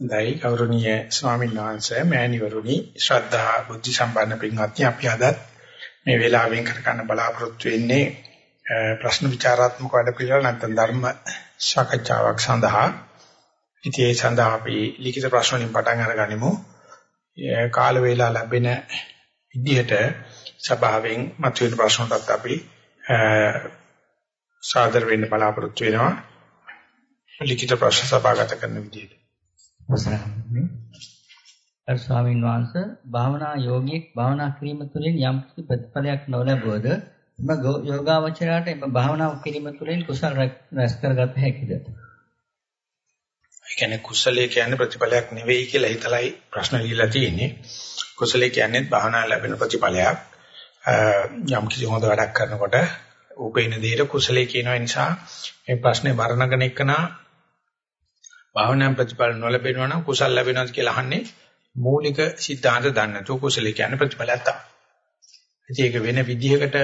දෛ ගෞරවනීය ස්වාමීන් වහන්සේ මෑණිවරුනි ශ්‍රද්ධා බුද්ධ සම්පන්න පින්වත්නි අපි අද මේ වෙලාවෙන් කර ගන්න බලාපොරොත්තු වෙන්නේ ප්‍රශ්න විචාරාත්මක වැඩ පිළිවෙල නැත්නම් ධර්ම සාකච්ඡාවක් සඳහා. ඉතින් ඒ සඳහා අපි ලිඛිත ප්‍රශ්න වලින් පටන් අරගනිමු. කාල වේලා ලැබෙන විදිහට සභාවෙන් මතුවෙන ප්‍රශ්නටත් අපි සාදර වෙන්න බලාපොරොත්තු වෙනවා. ලිඛිත ප්‍රශ්න සභාගත කරන විදිහට. අවසරයි. අර ස්වාමීන් වහන්සේ භාවනා යෝගියෙක් භාවනා කිරීම තුළින් යම් කිසි ප්‍රතිඵලයක් නොලැබුවද එම යෝගාවචරයට එම භාවනාව කිරීම තුළින් කුසල රැස් කරගත හැකිද? ඒ කියන්නේ කුසලයේ කියන්නේ ප්‍රතිඵලයක් නෙවෙයි කියලා හිතලයි ප්‍රශ්න ලියලා තියෙන්නේ. කුසලයේ කියන්නේ භාවනා ලැබෙන ප්‍රතිඵලයක්. යම් කිසි හොඳ වැඩක් කරනකොට උපේන දෙයට කුසලයේ කියන නිසා මේ ප්‍රශ්නේ වර්ණගෙන එකනා භාවනා ප්‍රතිඵල නොලැබෙනවා නම් කුසල් ලැබෙනවාද කියලා අහන්නේ මූලික સિદ્ધාන්ත දන්නේ නැතුව කුසල කියන්නේ ප්‍රතිඵලයක් තමයි. ඒක වෙන විදිහකට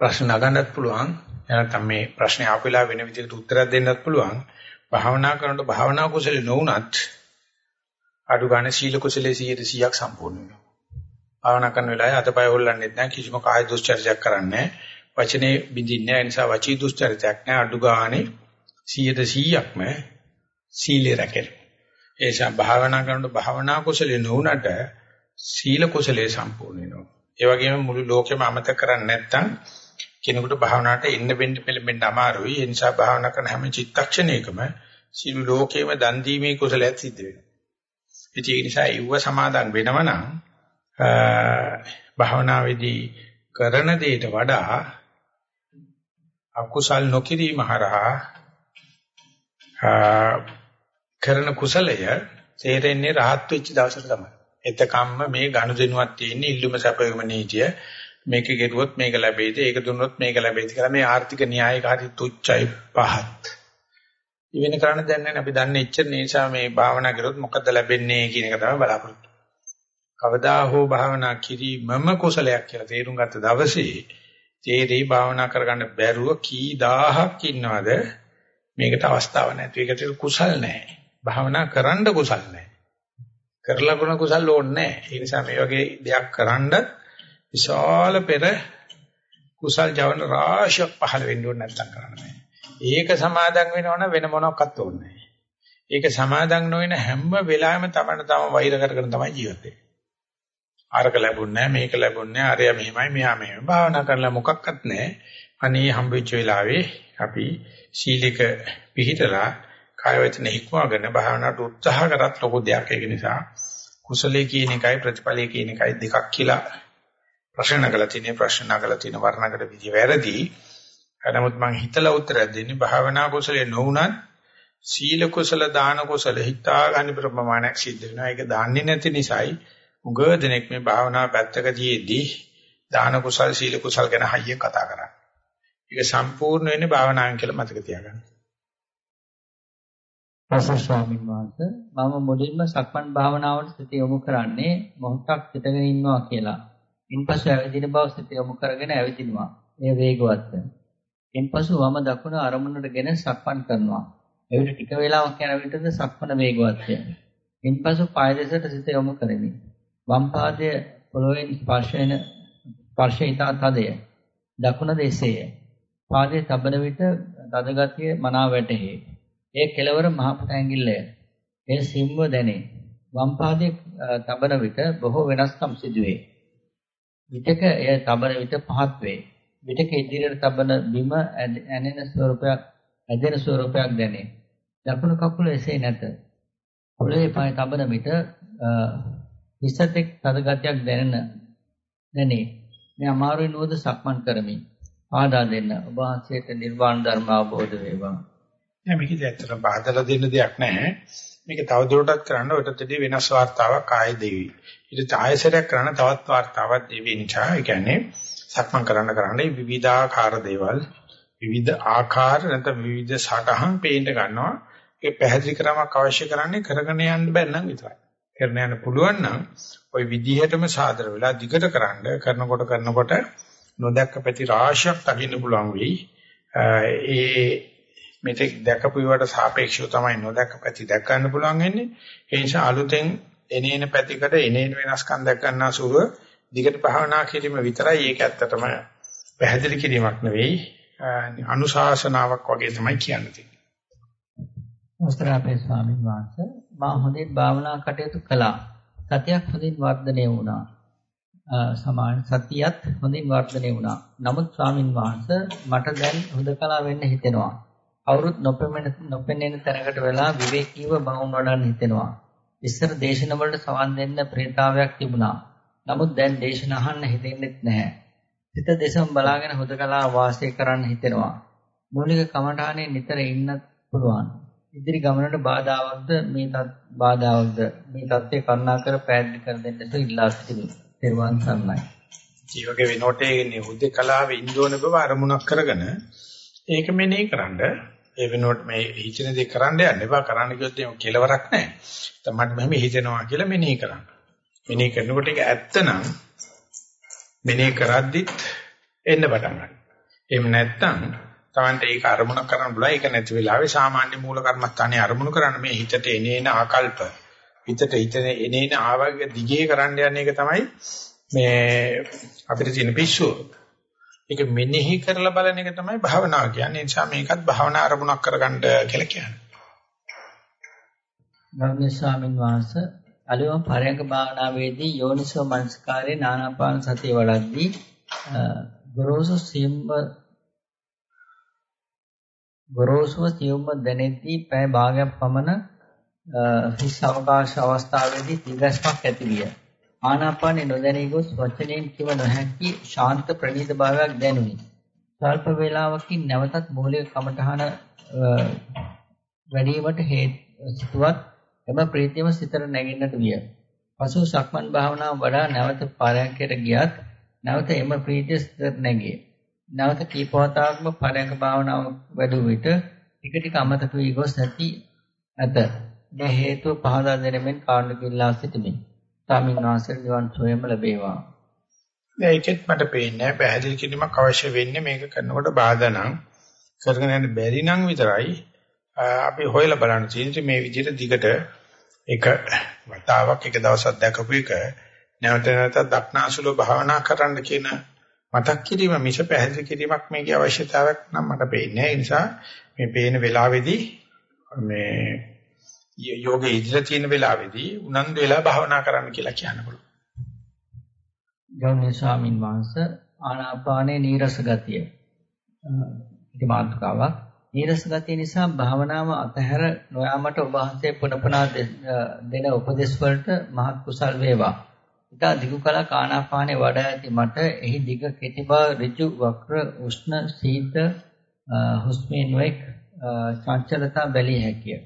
ප්‍රශ්න නගන්නත් පුළුවන්. එනනම් මේ ප්‍රශ්නේ ආපෙලා වෙන විදිහකට උත්තරයක් දෙන්නත් පුළුවන්. භාවනා කරනකොට භාවනා කුසල නොවුනත් අඩු ගන්න සීල කුසලයේ 100ක් සම්පූර්ණ වෙනවා. භාවනා කරන වෙලාවේ අතපය හොල්ලන්නෙත් නැහැ කිසිම කාය දුස්චර්යයක් කරන්නේ නැහැ. වචනේ බින්දින්නේ නැහැ. ඒ නිසා වචී දුස්චර්යයක් නැහැ. අඩු ගානේ 100%ක්ම සීලය රැකෙන. ඒ නිසා භාවනා කරනකොට භාවනා කුසලේ නොඋනට සීල කුසලේ සම්පූර්ණ වෙනවා. ඒ වගේම මුළු ලෝකෙම අමතක කරන්නේ නැත්නම් කෙනෙකුට භාවනාවට එන්න වෙන්න පෙළඹෙන්න අමාරුයි. ඒ නිසා භාවනා කරන හැම චිත්තක්ෂණයකම සීල ලෝකෙම දන් දීමේ කුසලයක් සිද්ධ වෙනවා. ඉතින් ඒ නිසා ඒව සමාදන් වෙනවනම් භාවනාවේදී කරන දෙයට වඩා අකුසල් නොකිරීම හරහා කරන කුසලය තේරෙන්නේ rahat වෙච්ච දවසට තමයි. එතකම්ම මේ ගනුදෙනුවක් තියෙන ඉල්ලුම සැපයුම නීතිය මේක ගෙරුවොත් මේක ලැබෙයිද ඒක දුන්නොත් මේක ලැබෙයිද කියලා මේ ආර්ථික න්‍යායික හරි තුච්චයි පහත්. ඉවෙන කරන්න දැන් නැහැ අපි දන්නේ එච්චර නිසා මේ භාවනා කරොත් මොකද ලැබෙන්නේ කියන එක තමයි බලාපොරොත්තු. කවදා හෝ භාවනා කිරීමම කුසලයක් කියලා තේරුම් ගත්ත දවසේ තේරෙයි භාවනා කරගන්න බැරුව කී දහහක් ඉන්නවද මේකට අවස්ථාවක් නැති. ඒකට කුසල් නැහැ. භාවනා කරන්න කුසල් නැහැ. කරලා කරන කුසල් ඕනේ නැහැ. ඒ නිසා මේ වගේ දෙයක් කරන්න විශාල පෙර කුසල් ජවන රාශියක් පහළ වෙන්න ඕනේ නැත්නම් කරන්න බෑ. ඒක සමාදන් වෙනවනම් වෙන මොනක්වත් ඕනේ නැහැ. ඒක සමාදන් නොවන හැම වෙලාවෙම තමන්න තම වෛර කරගෙන තමයි ජීවත් වෙන්නේ. අරක ලැබුණ නැහැ මේක ලැබුණ නැහැ අරයා මෙහෙමයි මෙහා මෙහෙමයි භාවනා කරලා මොකක්වත් නැහැ. අනේ හම්බෙච්ච වෙලාවේ අපි සීලෙක පිළිතලා කාය වචන හික්මවගෙන භාවනාවට උත්සාහ කරත් ලොකු දෙයක්. ඒක නිසා කුසලයේ කියන එකයි ප්‍රතිඵලයේ කියන එකයි දෙකක් කියලා ප්‍රශ්න නගලා තියෙන ප්‍රශ්න නගලා තියෙන වර්ණකට විදි වැරදි. නමුත් මම හිතලා උත්තරයක් දෙන්නේ භාවනා කුසලයේ නොවුනත් සීල කුසල දාන කුසල හිතා ගන්න ප්‍රමාණයක් සිද්ධ වෙනවා. ඒක දාන්නේ නැති නිසායි උග දෙනෙක් මේ භාවනා පැත්තකදීදී දාන කුසල් සීල කුසල් ගැන හයිය කතා කරන්නේ. ඒක සම්පූර්ණ වෙන්නේ භාවනාවෙන් කියලා මතක තියාගන්න. ප්‍රසන්න ස්වාමීන් වහන්සේ මම මුලින්ම සක්මන් භාවනාවට සිත යොමු කරන්නේ මොහොතක් සිටගෙන ඉන්නවා කියලා. ඉන්පසු ඇවිදින බව සිත යොමු කරගෙන ඇවිදිනවා. එය වේගවත්. ඉන්පසු වම දකුණ අරමුණටගෙන සක්මන් කරනවා. එවිට ටික වේලාවක් යන විටද සක්මන වේගවත් වෙනවා. ඉන්පසු පාය දෙසට සිත යොමු කරමි. වම් පාදයේ පොළොවෙන් ස්පර්ශ වෙන ස්පර්ශය ඉතා තදය. දකුණ දෙසේය. පාදයේ තබන විට තද ගතිය මනා වැටහි. ඒ කෙලවර මහ පුට ඇඟිල්ලය. එය සිම්ව දැනේ. වම් පාදයේ තබන විට බොහෝ වෙනස්කම් සිදුවේ. විටක එය තබන විට පහත් වේ. විටක ඉදිරියට තබන බිම ඇනෙන ස්වරූපයක් ඇදෙන ස්වරූපයක් දැනේ. දකුණු කකුල එසේ නැත. පොළවේ පාය තබන විට හිසතෙක් තද ගතියක් දැනෙන දැනේ. මේ අමාරුයි නෝද සක්මන් කරමි. ආදා දෙන්න ඔබ වහන්සේට නිර්වාණ ධර්ම අවබෝධ වේවා. නෑ මේක ඇත්තටම බාදලා දෙන්න දෙයක් නැහැ. මේක තවදුරටත් කරන්න ඔයටදී වෙනස් වார்த்தාවක් ආයෙ දෙවි. ඊට ආයෙසරයක් කරන්න තවත් වார்த்தාවක් දෙවි නිසා ඒ කියන්නේ සක්මන් කරන්න කරන්න විවිධාකාර දේවල් විවිධ ආකාර නැත්නම් විවිධ සටහන් පේන්න ගන්නවා. ඒ පැහැදිලි කරමක් අවශ්‍ය කරන්නේ කරගෙන යන්න බැන්න නම් විතරයි. කරගෙන යන්න පුළුවන් නම් ওই විදිහටම සාදර වෙලා දිගට කරන්න කරනකොට කරනකොට නොදැක්ක පැති රාශියක් දකින්න පුළුවන් වෙයි. ඒ මෙතෙක් දැකපු ඒවාට සාපේක්ෂව තමයි නොදැක පැති දැක ගන්න පුළුවන් වෙන්නේ. ඒ නිසා අලුතෙන් එනේන පැතිකඩ එනේන වෙනස්කම් දැක ගන්නා සුව දිගට භාවනා කිරීම විතරයි ඒක ඇත්තටම පැහැදිලි කිරීමක් නෙවෙයි අනුශාසනාවක් වගේ තමයි කියන්නේ. අවසර අපේ ස්වාමීන් වහන්සේ මා හොඳින් භාවනා කටයුතු කළා. සතියක් හොඳින් වර්ධනය වුණා. සමාන සතියත් හොඳින් වර්ධනය වුණා. නමුත් ස්වාමින් වහන්සේ මට දැන් හුදකලා වෙන්න හිතෙනවා. අවුරුත් නොපෙනෙන නොපෙනෙන තැනකට වෙලා විවේකීව බවුන් වඩන්න හිතෙනවා. ඉස්සර දේශන වලට සවන් දෙන්න ප්‍රේතාවයක් තිබුණා. නමුත් දැන් දේශන අහන්න හිතෙන්නේ නැහැ. සිත දෙසම බලාගෙන හුදකලා වාසය කරන්න හිතෙනවා. මූලික කමඨානේ නිතර ඉන්නත් පුළුවන්. ඉදිරි ගමනට බාධාවත්ද මේ තත් බාධාවත්ද මේ தත්ත්වය කරුණාකර පැහැදිලි කර දෙන්නට ඉල්ලා සිටිමි. තෙරුවන් සරණයි. මේ වගේ වෙනකොට ඒ හුදකලාවේ ඉන්දෝන බව අරමුණක් කරගෙන ඒක මෙනෙහි කරන්ඩ ඒ වෙනුවට මේ හිතන දේ කරන්න යන්න එපා කරන්න කිව්වොත් ඒක කෙලවරක් නැහැ. තමන්ට මෙහෙම හිතෙනවා කියලා මෙනෙහි කරන්න. මෙනෙහි කරනකොට ඒක ඇත්තනම් මෙනෙහි කරද්දිත් එන්න පටන් ගන්නවා. එහෙම නැත්නම් තමන්ට ඒක අරමුණක් කරන්න බුණා ඒක නැති වෙලාවේ සාමාන්‍ය මූල කර්මස්ථානේ අරමුණු කරන්න මේ හිතට එනේන ආකල්ප හිතට හිතන එනේන ආවගේ දිගේ කරන්න යන එක තමයි මේ අපිට තියෙන පිස්සුව. ඒක මෙනෙහි කරලා බලන එක තමයි භාවනාව කියන්නේ. ඒ නිසා මේකත් භාවනා අරමුණක් කරගන්න කියලා කියන්නේ. ගෞරවනීය ස්වාමින් වහන්සේ අලුයම් පරයන්ක භාවනාවේදී යෝනිසෝ මනස්කාරේ නානාපාන සතිය වඩද්දී ගොරෝසු සියුම්ම ගොරෝසුව සියුම්ම දැනෙද්දී පැය භාගයක් පමණ හිස් අවකාශ අවස්ථාවේදී තිගස්මක් ඇති විය. ආනාපානෙ නොදැනී ගොස් වචනයෙන් කිව නොහැකි ශාන්ත ප්‍රණීත භාවයක් දැනුනි. ස්වල්ප වේලාවකින් නැවතත් මූලික කමඨහන වැඩිවීමට හේතු සිටුවත් එම ප්‍රීතියම සිතට නැගෙන්නට විය. පසු සක්මන් භාවනාව වඩා නැවත පාරයන්කයට ගියත් නැවත එම ප්‍රීතිය සිතට නැගේ. නැවත කීපවතාවක්ම පාරයන්ක භාවනාව වැඩුව විට ටික ටික අමතක වී ගොස් ඇති ඇත. මේ හේතුව පහදා දෙනෙමින් කාරණක ඉල්ලා සිටිමි. ස්වාමීන් වහන්සේ නිවන් සොයම ලැබේවා. ඒකෙත් මට පේන්නේ පැහැදිලි කිරීමක් අවශ්‍ය වෙන්නේ මේක කරනකොට බාධා නම් කරගෙන යන්න බැරි නම් විතරයි අපි හොයලා බලන්න තියෙන්නේ මේ විදිහට දිගට එක වතාවක් එක දවසක් දැකපු එක නැවත නැවතත් දක්නාසුලෝ භාවනා කරන්න කියන මතක් කිරීම මිස පැහැදිලි කිරීමක් මේකේ අවශ්‍යතාවයක් නම් මට පේන්නේ ඒ නිසා මේ පේන වෙලාවේදී මේ යෝගේ ඉදිරිය තියෙන වෙලාවේදී උනන්දු වෙලා භාවනා කරන්න කියලා කියන්න පුළුවන්. ගෞරවනීය ස්වාමින් වහන්සේ ආනාපානයේ නීරස ගතිය. ඉති මාතෘකාවක්. නීරස ගතිය නිසා භාවනාව අතහැර නොයාමට ඔබ වහන්සේ පුනපනා දෙන උපදෙස් වලට මහත් කුසල් වේවා. ඉතා දිගු කලක් ආනාපානයේ වඩා ඇති මට එහි දිග කෙටි බව ඍජු වක්‍ර උෂ්ණ සීත හුස්මේ නොඑක් චංචලතා බැලිය හැකිය.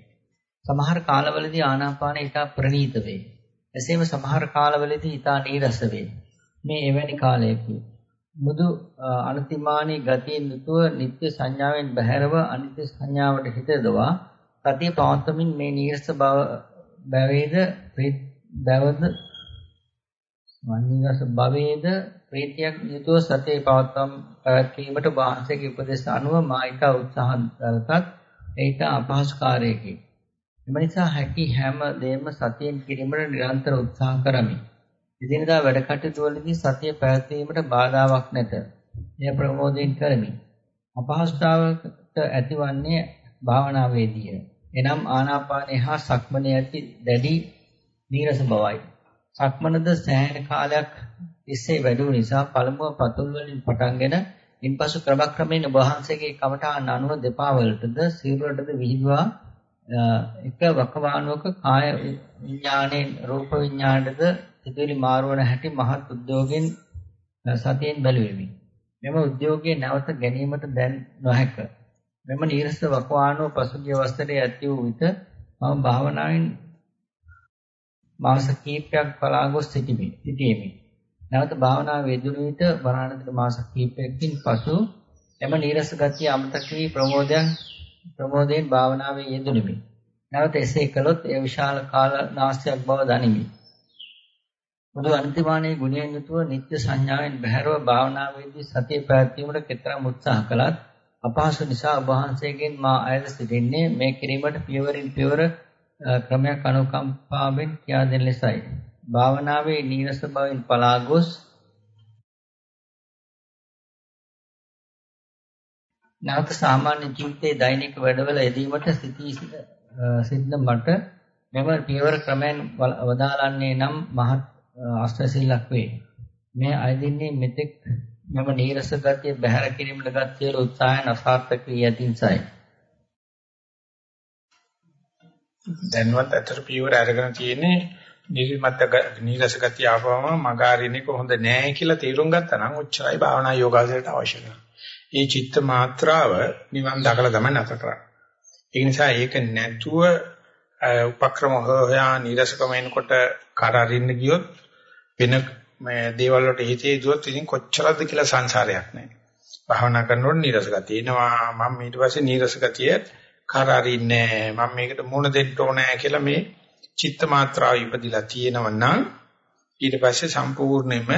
සමහර කාලවලදී ආනාපානය ඉතා ප්‍රණීත වේ. එසේම සමහර කාලවලදී ඉතා නීරස වේ. මේ එවැනි කාලයකදී මුදු අනතිමානී ගතියෙන් යුතුව නිත්‍ය සංඥාවෙන් බැහැරව අනිත්‍ය සංඥාවට හිත දවා සතිය පවත්වමින් මේ නීරස බව බැවේද බවද වන්නීරස භවේද ප්‍රීතියක් යුතුව සතිය පවත්වම් පැවැත්වීමට වාහසේගේ උපදේශ අනුව මා ඊට උත්සාහ දරතත් ඒට අපහසු කාර්යයකි. එම නිසා හැකි හැම දෙයක්ම සතියෙන් කිරීමට නිරන්තර උත්සාහ කරමි. එදිනදා වැඩ කටයුතු වලදී සතිය පැවැත්වීමට බාධාවක් නැත. එය ප්‍රමෝදයෙන් කරමි. අපහසුතාවකට ඇතිවන්නේ භාවනාවේදීය. එනම් ආනාපානය හා සක්මනේ ඇති දැඩි නීරස බවයි. සක්මනද සෑහෙන කාලයක් තිස්සේ වැඩි නිසා පළමුව පතුල් වලින් පටන්ගෙන ඉන්පසු ක්‍රමක්‍රමයෙන් වහන්සේගේ කමඨාන් අනුව දෙපා වලටද සිරුරටද විහිදුවා එක වකවානුවක කාය විඥාණයෙන් රූප විඥාණයටද සිතුවිලි මාරුවන හැටි මහත් උද්‍යෝගයෙන් සතියෙන් බැලුවෙමි. මෙම උද්‍යෝගයේ නැවත ගැනීමට දැන් නොහැක. මෙම නීරස වකවානුව පසුගිය වසරේ ඇති වූ විට මම භාවනාවෙන් මාස කිහිපයක් පලා ගොස් සිටිමි. සිටියෙමි. නැවත භාවනාව යෙදුණු විට වරණතර මාස කිහිපයකින් පසු එම නීරස ගතිය අමතක වී ප්‍රමෝදයන් ප්‍රමෝදයෙන් භාවනාවේ යෙදුණෙමි. නැවත එසේ කළොත් එය විශාල කාල නාස්තියක් බව දනිමි. බුදු අන්තිමානයේ ගුණයෙන් යුතුව නිත්‍ය සංඥාවෙන් බැහැරව භාවනාවේදී සතිය පැවැත්වීමට කෙතරම් උත්සාහ කළත් අපහසු නිසා ඔබ වහන්සේගෙන් මා අයද සිටින්නේ මේ කිරීමට පියවරින් පියවර ක්‍රමයක් අනුකම්පාවෙන් කියා දෙන ලෙසයි. භාවනාවේ නීරස බවින් පලා ගොස් නැවත සාමාන්‍ය ජීවිතයේ දෛනික වැඩවල යෙදීමට සිටී සිද්ධ මට මෙම පියවර ක්‍රමෙන් වදාළන්නේ නම් මහත් අස්වැසිල්ලක් වේ. මේ අයදින්නේ මෙතෙක් මෙම නීරස ගතිය බැහැර කිරීමට ගත් සියලු උත්සාහයන් අසාර්ථක වී ඇතින්සයි. දැන්වත් අතර පියවර අරගෙන තියෙන්නේ නිර්මත නීරස ගතිය ආවම මගාරින්නේ කොහොඳ නෑ කියලා තීරුම් ගත්තා නම් උච්චරයි භාවනා යෝගාසයට අවශ්‍ය කරනවා. ඒ චිත්ත මාත්‍රාව නිවන් දකලා තමයි නැත කරන්නේ. ඒ නිසා ඒක නැතුව උපක්‍රම හොයා නීරසකම එනකොට කර අරින්න ගියොත් වෙන මේ දේවල් වලට හිතේ දුවත් ඉතින් කොච්චරද කියලා සංසාරයක් නැහැ. භාවනා කරනකොට නීරස ගතිය එනවා. මම ඊට පස්සේ නීරස ගතිය කර අරින්නේ මම මේකට මුණ දෙන්න ඕනේ කියලා මේ චිත්ත මාත්‍රාව ඉපදිලා තියෙනවා නම් ඊට පස්සේ සම්පූර්ණයෙන්ම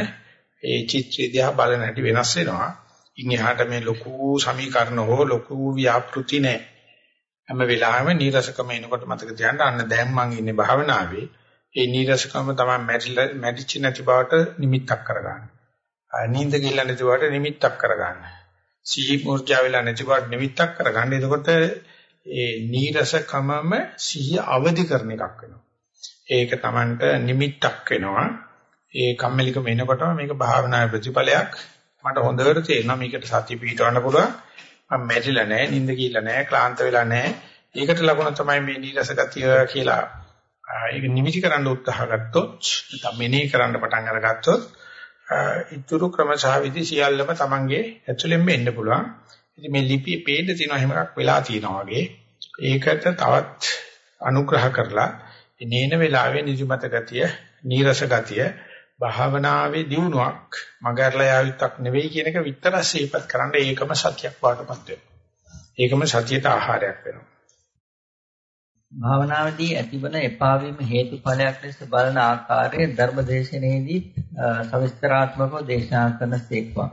ඒ චිත්‍රය දිහා බලන හැටි වෙනස් වෙනවා. ඉන් එහාට මේ ලොකු සමීකරණ හෝ ලොකු ව්‍යාපෘති නැහැ. හැම වෙලාවෙම නීරසකම එනකොට මතක තියාගන්න අන්න දැන් මං ඉන්නේ භාවනාවේ. ඒ නීරසකම තමයි මැරිලා මැරිච්ච නැති බවට නිමිත්තක් කරගන්න. නිින්ද ගිල්ල නැති බවට නිමිත්තක් කරගන්න. සීහි මූර්ජා වෙලා නැති බවට නිමිත්තක් කරගන්න. එතකොට ඒ නීරසකමම සිහිය අවදි කරන එකක් වෙනවා. ඒක Tamanට නිමිත්තක් වෙනවා. ඒ කම්මැලිකම එනකොටම මේක භාවනාවේ ප්‍රතිඵලයක්. මට හොඳට තේරෙනවා මේකට සතිය පිටවන්න පුළුවන්. මම මැරිලා නැහැ, නිින්ද ගිහිල්ලා නැහැ, ක්ලාන්ත වෙලා නැහැ. ඒකට ලකුණ තමයි මේ නීරස ගතිය කියලා. ඒක නිමිති කරන්න උත්සාහ ගත්තොත්, නැත්නම් මෙනෙහි කරන්න පටන් අරගත්තොත්, ඊතුරු ක්‍රම සහ විදි සියල්ලම Tamange ඇතුළෙන්ම එන්න පුළුවන්. ඉතින් මේ ලිපියේ පේන්න තියෙන හැම එකක් වෙලා තියෙනවා වගේ. ඒකට තවත් අනුග්‍රහ කරලා නේන වෙලාවේ නිදිමත ගතිය, නීරස ගතිය භාවනාවේ දියුණුවක් මගහැරලා යාවිත්තක් නෙවෙයි කියන එක විතර සීපත් කරන්න ඒකම සතියක් වාටපත් වෙනවා. ඒකම සතියට ආහාරයක් වෙනවා. භාවනාවේදී ඇතිවන එපා වීම හේතුඵලයක් ලෙස බලන ආකාරය ධර්මදේශනයේදී සවිස්තරාත්මකව දේශනා කරන සේක්වා.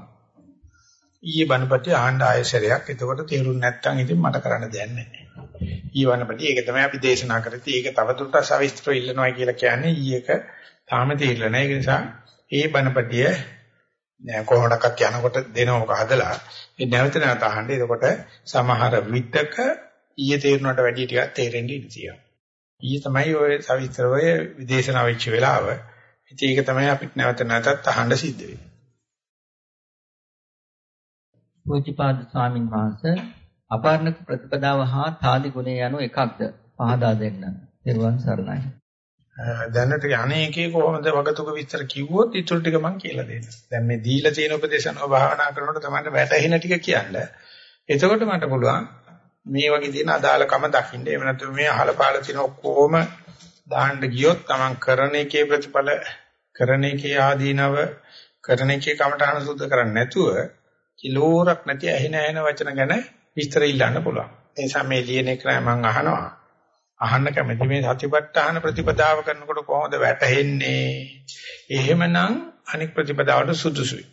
ඊයේ බණපටි ආහඬ ආයසරයක්. එතකොට තේරුම් නැත්නම් ඉතින් මට කරන්න දෙයක් නැහැ. ඊයේ බණපටි ඒක තමයි අපි දේශනා කරේ. ඒක තවදුරටත් සවිස්තරව ඉල්ලනවා කියලා කියන්නේ ඊයේක තාම තීරලා නැහැ. ඒ නිසා ඒ බණපටිය කොහොමඩක්වත් යනකොට දෙනවක හදලා ඒ නැවත නැවත අහන්න. එතකොට සමහර විටක ඊයේ තේරුණාට වැඩිය ටිකක් තේරෙන්න ඉඩ තියෙනවා. ඊයේ තමයි ඔය සවිස්තරව විදේශනා වෙච්ච වෙලාව. ඉතින් ඒක තමයි අපිට නැවත නැවතත් අහන්න සිද්ධ වෙන්නේ. පූජ්‍යපාද ස්වාමින් වහන්සේ අපාරණක ප්‍රතිපදාව හා තාදි ගුණය යනු එකක්ද පහදා දෙන්න. ත්වන් සරණයි. දැනට අනේකේ කොහොමද වගතුක විස්තර කිව්වොත් ඊටු ටික මම කියලා දෙන්න. දැන් මේ දීලා තියෙන උපදේශනව භාවනා කරනකොට තමයි වැටහෙන ටික කියන්න. එතකොට මට පුළුවන් මේ වගේ තියෙන අදාළකම දකින්න. එහෙම නැත්නම් මේ අහල පාල තියෙන ඔක්කොම දාන්න ගියොත් Taman කරන එකේ ප්‍රතිඵල කරන එකේ ආදීනව කරන එකේ කමටහන සුද්ධ කරන්නේ නැතුව කිලෝරක් නැති ඇහෙන ඇහෙන වචන ගැන විස්තර ඉල්ලන්න පුළුවන්. ඒ නිසා මේ ලියන එක මම අහනවා. අහන්න කැමති මේ සතිපට්ඨාන ප්‍රතිපදාව කරනකොට කොහොමද වැටහෙන්නේ? එහෙමනම් අනික් ප්‍රතිපදාවට සුදුසුයි.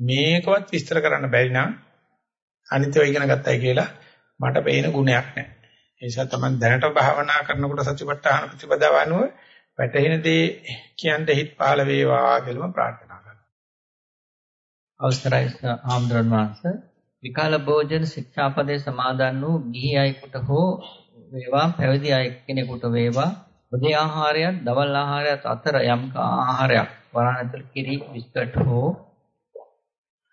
මේකවත් විස්තර කරන්න බැරි නම් අනිත්‍යව ඉගෙන ගත්තයි කියලා මට පේන ගුණයක් නැහැ. ඒ නිසා තමයි දැනට භාවනා කරනකොට සතිපට්ඨාන ප්‍රතිපදාව අනුව වැටහෙන දේ කියන්න හිත පහළ වේවා කියලා ප්‍රාර්ථනා කරනවා. අවසරයි ආම්ද්‍රන් වහන්සේ විකාල භෝජන ශික්ෂාපදේ සමාදන් වූ ගිහි අයෙකුට හෝ වේවා පැවිදි අය කෙනෙකුට වේවා උදේ ආහාරයත් දවල් ආහාරයත් අතර යම් ආහාරයක් වරණ ඇතුළු කිරි බිස්කට් හෝ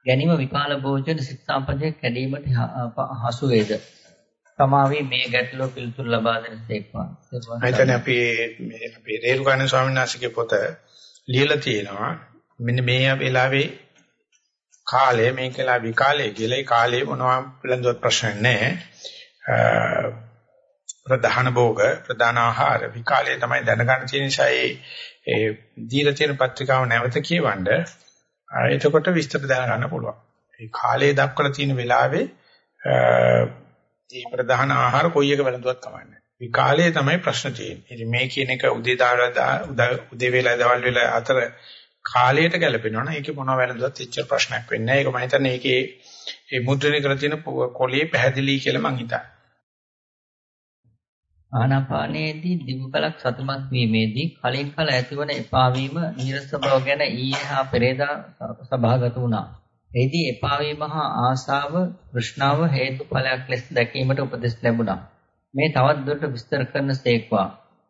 ගැනීම විකාල භෝජන ශික්ෂාපදයේ කැඩීමට හසු වේද තමාවි මේ ගැටලුව පිළිතුරු ලබා දෙන සේක්වා. එතන අපි මේ අපේ රේරුකාණ ස්වාමීන් වහන්සේගේ පොත ලියලා තියෙනවා. මෙන්න මේ වෙලාවේ කාලය මේකලා විකාලය කියලා ඒ කාලේ මොනවා පිළිඳුවත් ප්‍රශ්න නැහැ. ප්‍රධාන භෝග ප්‍රධාන ආහාර විකාලේ තමයි දැනගන්න තියෙන නිසා ඒ දීලා තියෙන පත්‍රිකාව නැවත කියවන්න එතකොට විස්තර දැනගන්න පුළුවන්. ඒ කාලයේ දක්වලා තියෙන වෙලාවේ මේ ප්‍රධාන ආහාර කොයි එක වැළඳුවත් කමන්නේ. විකාලයේ තමයි ප්‍රශ්න තියෙන්නේ. ඉතින් මේ කියන එක උදේ දාලා උදේ වේලා දවල් වේලා අතර කාලයට ගැලපෙනවා නම් ඒකේ මොනව වැරද්දවත් එච්චර ප්‍රශ්නයක් වෙන්නේ නැහැ. ඒක මම හිතන්නේ ඒකේ ඒ මුද්‍රණය කරලා තියෙන කොලේ පැහැදිලි කියලා මං හිතන්නේ. ආනාපානයේදී දිගුකලක් සතුටුමත් වීමේදී කලින් කල ඇතිවන එපා වීම නිරස බව ගැන ඊයේ හා පෙරේදා සභාගත වුණා. එෙහිදී එපා වීම හා ආශාව, තෘෂ්ණාව හේතුඵලයක් ලෙස දැකීමට උපදෙස් ලැබුණා. මේ තවත් දුරට විස්තර කරන සේක්වා.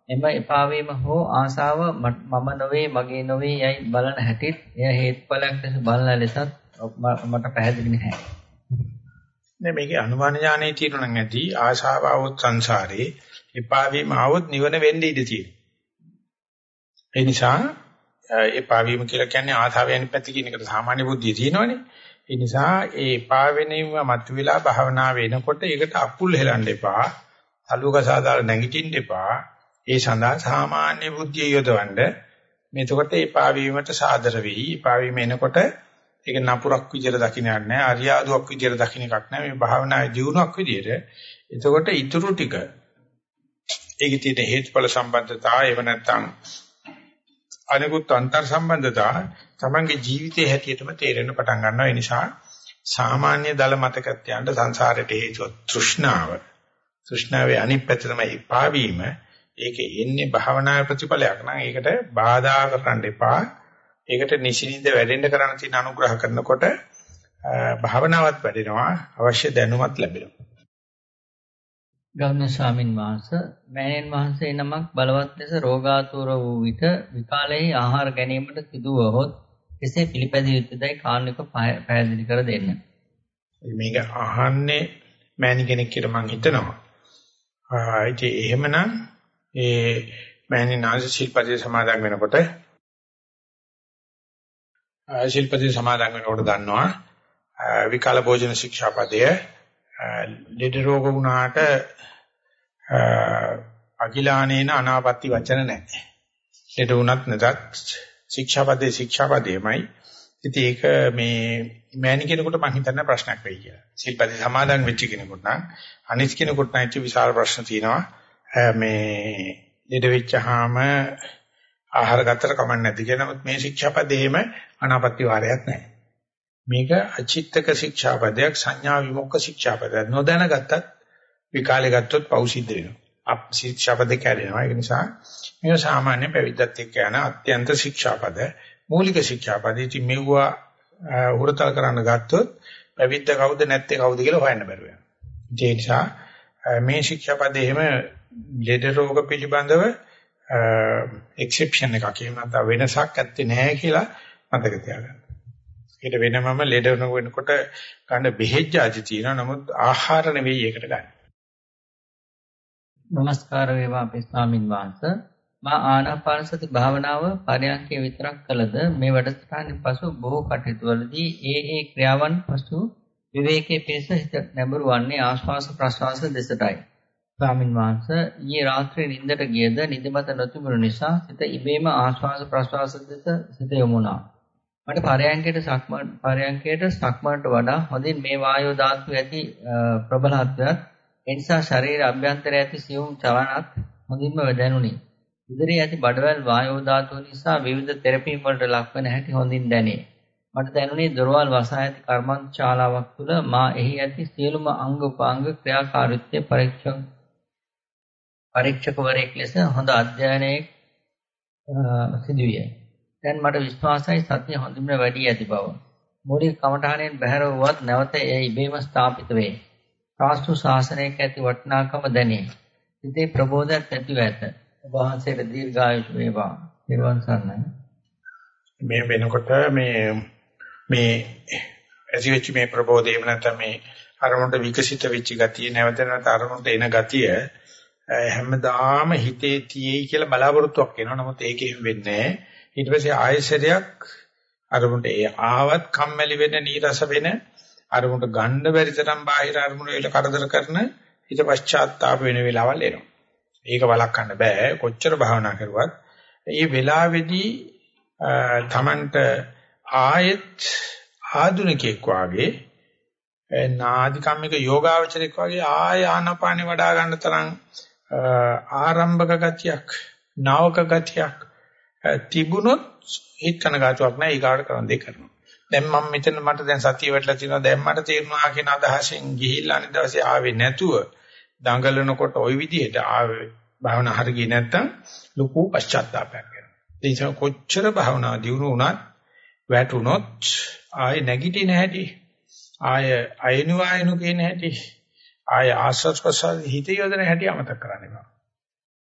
එම එපා වීම හෝ ආශාව මම නොවේ මගේ නොවේ යයි බලන හැටිත් එය හේතුඵලයක් ලෙස බලන ලෙසත් මට පැහැදිලි නැහැ. නේ මේකේ අනුමාන ඥානයේ තියෙනවා නම් ඇති ආශාව આવොත් සංසාරේ එපා වීම આવොත් නිවන වෙන්න ඉඩ තියෙනවා. ඒ නිසා එපා වීම කියලා කියන්නේ ආශාවයන් පැති කියන එකට සාමාන්‍ය බුද්ධිය තියෙනවනේ. ඒ නිසා ඒ එපා වෙනීම මතුවලා භාවනා වෙනකොට ඒකට අකුල් හෙලන්න එපා. අලුකසා දාලා නැගිටින්න එපා. ඒ සඳහා සාමාන්‍ය බුද්ධිය යොදවන්න මෙතකොට එපා වීමට සාදර වෙයි. එපා වීම එනකොට ඒක නපුරක් විදියට දකින්න නැහැ. අරියාදුවක් විදියට දකින්න එකක් නැහැ. මේ භාවනායේ ජීවණක් විදියට. එතකොට ඊටු ටික ඒකේ තියෙන හේතුඵල සම්බන්ධතාව එහෙම නැත්නම් අනිකුත් අන්තර් සම්බන්ධතාව තමන්ගේ ජීවිතයේ හැටියටම තේරෙන්න පටන් ගන්නවා. ඒ නිසා සාමාන්‍ය දල මතකත් යන්න සංසාරයට හේතුව තෘෂ්ණාව. තෘෂ්ණාවේ අනිත් පැත්ත තමයි පාවීම ඒකේ එන්නේ භාවනා ප්‍රතිඵලයක්. නම් ඒකට බාධා කරන්න එපා. ඒකට නිසින්ද වැඩෙන්න කරන්න තියෙන අනුග්‍රහ කරනකොට භාවනාවත් වැඩෙනවා. අවශ්‍ය දැනුමත් ලැබෙනවා. ගෞරවනීය ස්වාමින් වහන්සේ මෑණියන් වහන්සේ නමක් බලවත් ලෙස රෝගාතුර වූ විට විකාලයේ ආහාර ගැනීමට සිදුවහොත් කෙසේ පිළිපැදිය යුතුදයි කාරණික පැහැදිලි කර දෙන්න. මේක අහන්නේ මෑණි කෙනෙක් කියලා මම හිතනවා. ආ ඉතින් එහෙමනම් ඒ මෑණි නාස ශිල්පදී සමාදන් වෙනකොට ශිල්පදී සමාදන් වෙනකොට දන්නවා විකාල භෝජන ශික්ෂාපදය ලෙඩ රෝග වුණාට අකිලානේන අනාපත්‍ති වචන නැහැ. ලෙඩ වුණත් නැතත් ශික්ෂාපදේ ශික්ෂාපදේමයි. ඉතින් ඒක මේ මෑණි කෙනෙකුට මම හිතන්නේ ප්‍රශ්නයක් වෙයි කියලා. සිල්පදේ සමාදන් වෙච්ච කෙනෙකුට නම් අනිත් කෙනෙකුට නැති විශාල ප්‍රශ්න තියෙනවා. මේ ලෙඩ වෙච්චාම ආහාර ගත්තට කමක් නැති කියන නමුත් මේ ශික්ෂාපදේම අනාපත්‍ති වාරයක් නැහැ. මේක අචිත්තක ශික්ෂාපදයක් සංඥා විමුක්ඛ ශික්ෂාපදයක් නොදැනගත්තත් විකාලේ ගත්තොත් පව් සිද්ධ වෙනවා. අප ශික්ෂාපද කැඩෙනවා. ඒ නිසා මේක සාමාන්‍ය පැවිද්දත් එක්ක යන අත්‍යන්ත ශික්ෂාපද මූලික ශික්ෂාපද. ඉතින් මෙවුවා හුරතල් කරන්න ගත්තොත් පැවිද්ද කවුද නැත්තේ කවුද කියලා හොයන්න බැරුව යනවා. ඒ නිසා මේ ශික්ෂාපද එහෙම ලෙඩ රෝග පිළිබඳව එක්සෙප්ෂන් එකක් එහෙම නැත්නම් වෙනසක් ඇත්තේ නැහැ කියලා මතක තියාගන්න. ඒකට වෙනමම ලෙඩ වෙනකොට ගන්න බෙහෙත් ආදි තියෙනවා. නමුත් ආහාර නෙවෙයි ඒකට ගන්න. নমස්කාර වේවා අපේ ස්වාමින් වහන්සේ. මා ආනාපාන සති භාවනාව පරයන්කේ විතරක් කළද මේ වැඩසටහනින් පසු බොහෝ කටයුතු වලදී ඒ ඒ ක්‍රියාවන් පසු විවේකයේ පිණිස හිත නැඹුරු වන්නේ ආශ්වාස ප්‍රශ්වාස දෙසටයි. ස්වාමින් වහන්සේ ඊයේ රාත්‍රියේ නිින්දට ගියද නිදිමත නොතිබුණු නිසා සිත ඉබේම ආශ්වාස ප්‍රශ්වාස දෙස සිත යොමුණා. මට පරයන්කයට සක්මන් පරයන්කයට සක්මන්ට වඩා හොඳින් මේ වායෝ ධාතු ඇති ප්‍රබලත්වයක් එනිසා ශරීර අභ්‍යන්තරයේ ඇති සියුම් චලනත් හොඳින්ම දැනුනි. උදරයේ ඇති බඩවැල් වායෝ ධාතුව නිසා විවිධ තෙරපීම් වලට ලක්වන හැටි හොඳින් දැනේ. මට දැනුනේ දොරවල් වසා ඇති කර්මන්තශාලාවක් තුළ මා එහි ඇති සියලුම අංග උපාංග ක්‍රියාකාරීත්වය පරීක්ෂක පරීක්ෂකවරයෙක් ලෙස හොඳ අධ්‍යයනයක් සිදුවිය. දැන් මට විශ්වාසයි සත්‍ය හොඳින්ම වැඩි ඇති බව. මූලික කමඨාණයෙන් බැහැර වුවත් නැවත එය ඉබේම ස්ථාපිත වේ. සාස්තු ශාසනයක ඇති වටිනාකම දැනේ. සිතේ ප්‍රබෝධයක් ඇතිව ඇත. ඔබ වහන්සේට දීර්ඝායුෂ වේවා. නිර්වාණ සරණයි. මේ වෙනකොට මේ මේ ඇසිවෙච්ච මේ ප්‍රබෝධයම නැත්නම් මේ අරමුණට විකසිත වෙච්ච ගතිය නැවත නැවත අරමුණට එන ගතිය හැමදාම හිතේ තියෙයි කියලා බලාපොරොත්තුවක් වෙනවා. නමුත් ඒකෙම වෙන්නේ නැහැ. ඊට පස්සේ ආයසරයක් අරමුණට ඒ ආවත් කම්මැලි වෙන නීරස වෙන අරමුණට ගන්න බැරි තරම් බාහිර අරමුණ වල කරදර කරන ඊට පශ්චාත්තාප වෙන වෙලාවල් එනවා. ඒක වළක්වන්න බෑ කොච්චර භාවනා කරුවත්. මේ වෙලාවේදී තමන්ට ආයෙත් ආධුනිකෙක් වාගේ නාදිකම්මික යෝගාවචරෙක් වගේ ආය ආනපානෙ වඩා ගන්න තරම් ආරම්භක ගතියක් නාවක ගතියක් තිබුණොත් හිත කනගාටුවක් නැහැ ඊගාට කරන දේ කරනවා. දැන් මම මෙතන මට දැන් සතිය වැටලා තියෙනවා දැන් මට තේරුණා කියන අදහසෙන් ගිහිල්ලා අනිත් දවසේ ආවේ නැතුව දඟලනකොට ওই විදිහට ආවේ භාවනා හරිය නැත්තම් ලොකු පශ්චාත්තාවයක් වෙනවා. ඒ නිසා කොච්චර භාවනා දියුණු වුණත් වැටුනොත් ආයේ නැගිටින හැටි ආය අයනු අයනු කියන හැටි ආය ආස්වාද ප්‍රසාර හිත යොදන හැටි අමතක කරන්න එපා.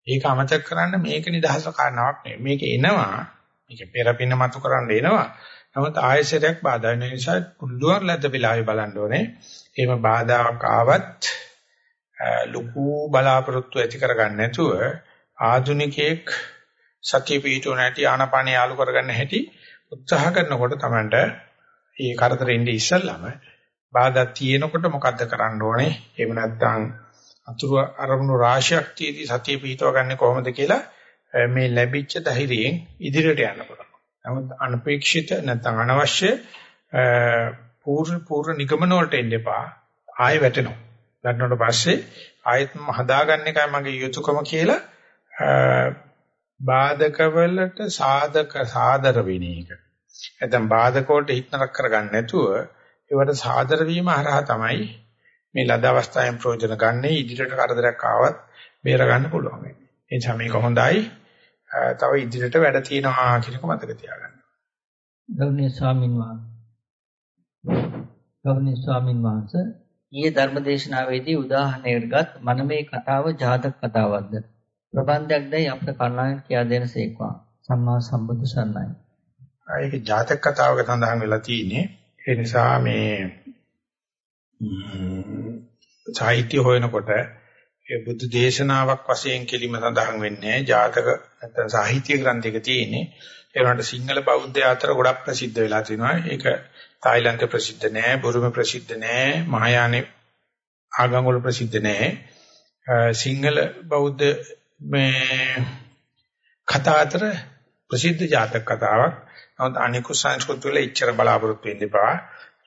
ඒක අමතක කරන්න මේක නිදහස කාරණාවක් නෙවෙයි. මේක එනවා. මේක පෙරපින මතු කරන්න එනවා. නමුත් ආයසරයක් බාධා වෙන නිසා පුළුවන් ලද්ද වෙලාවේ බලන්න ඕනේ. එහෙම බාධාවක් ආවත් ලুকু බලාපොරොත්තු ඇති කරගන්න නැතුව ආධුනිකයෙක් සතිය පිටු නැටි ආනපානිය යාලු කරගන්න හැටි උත්සාහ කරනකොට තමන්ට මේ කරදරෙන්නේ ඉස්සල්ලාම බාධා තියෙනකොට මොකද්ද කරන්න ඕනේ? එහෙම නැත්නම් අතුරු අරමුණු රාශියක් තියදී සතිය පිටව ගන්න කොහොමද කියලා මේ ලැබිච්ච ධෛර්යයෙන් ඉදිරියට යන්න පුළුවන්. නමුත් අනපේක්ෂිත නැත්නම් අනවශ්‍ය පූර්ව පූර්ව නිගමන වලට එන්න එපා. ආයෙ වැටෙනවා. වැටෙනකොට පස්සේ ආයෙත් හදාගන්න එකයි මගේ යුතුයකම කියලා බාධකවලට සාධක සාදර වෙන එක. නැත්නම් බාධක වලට හිතනක් කරගන්න නැතුව ඒවට සාදර වීම හරහා තමයි මේ ලද අවස්ථාවෙන් ප්‍රයෝජන ගන්න ඉදිරියට කරදරයක් ආවත් බේර ගන්න පුළුවන් වෙන්නේ. ඒ නිසා මේක හොඳයි. තව ඉදිරියට වැඩ තියෙනවා කියනක මතක තියාගන්න. ගෞරවනීය ස්වාමින් වහන්සේ ගෞරවනීය ස්වාමින් වහන්සේ ඊයේ ධර්මදේශනාවේදී උදාහරණයකට මනමේ කතාව ජාතක කතාවක්ද ප්‍රබන්ධයක්දයි අපට කරුණාවෙන් කියා දෙනසේක්වා සම්මා සම්බුදු සරණයි. ඒක ජාතක කතාවක සඳහන් වෙලා තියෙන්නේ ඒ නිසා මේ සාහිත්‍ය හොයනකොට ඒ බුද්ධ දේශනාවක් වශයෙන් කෙලිම සඳහන් වෙන්නේ ජාතක නැත්නම් සාහිත්‍ය ග්‍රන්ථයක තියෙන්නේ. ඒ වුණාට සිංහල බෞද්ධ අතර ගොඩක් ප්‍රසිද්ධ වෙලා තිනවා. ඒක තායිලන්තේ ප්‍රසිද්ධ නෑ බුරුමේ ප්‍රසිද්ධ නෑ මහායානේ ආගම් වල ප්‍රසිද්ධ නෑ සිංහල බෞද්ධ මේ කතා අතර ප්‍රසිද්ධ ජාතක කතාවක්. නමුත් අනිකු සංස්කෘති වල ඉච්ඡර බලාපොරොත්තු වෙන්න එපා.